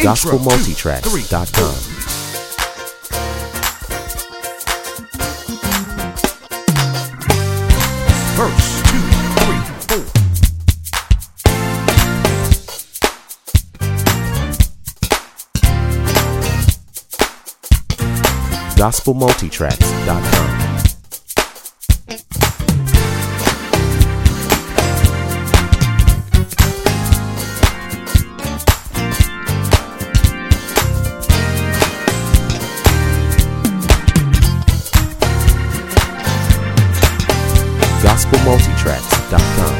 GospelMultitracks.com. Verse two, three, four. GospelMultitracks.com. GospelMultitracks.com.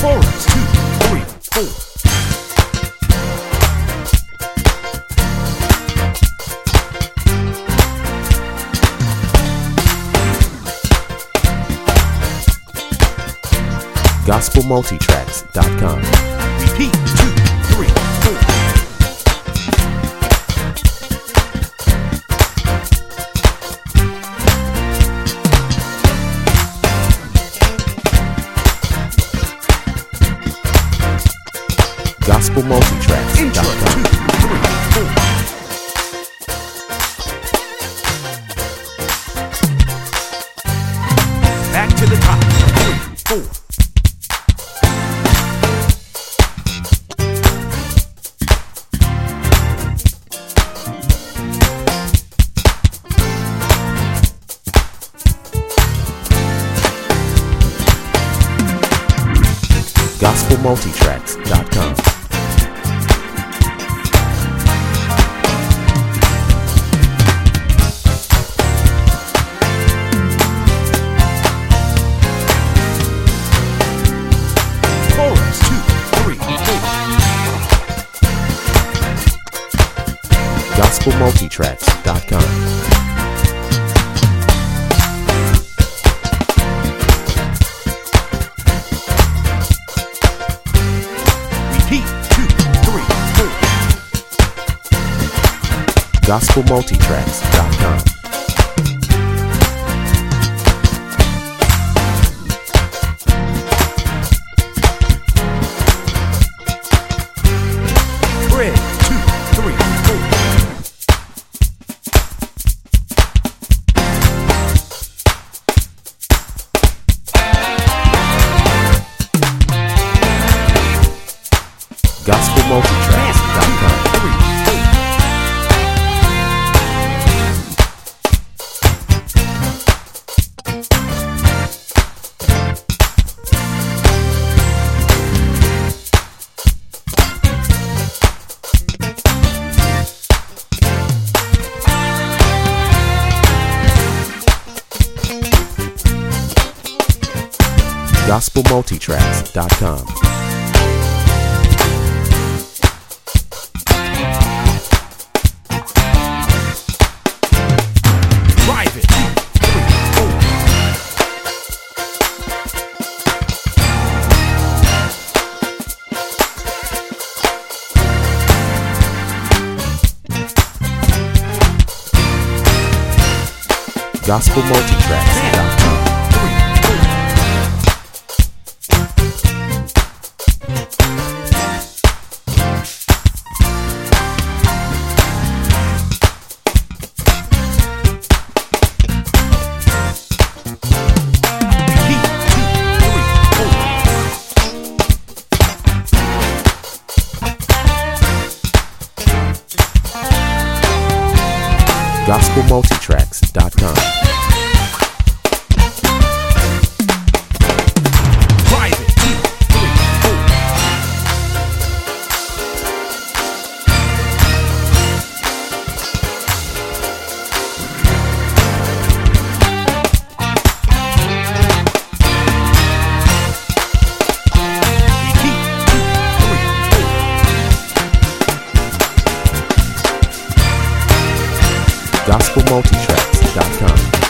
Chorus two, three, four. GospelMultitracks.com. Repeat two, three, GospelMultitracks.com. two, three, four. Back to the top. Three, four. GospelMultitracks.com. GospelMultitracks.com. Repeat two, three, four. GospelMultitracks.com. GospelMultitracks.com. GospelMultitracks.com. GospelMultitracks.com. Three, GospelMultitracks.com. gospelmultitracks.com.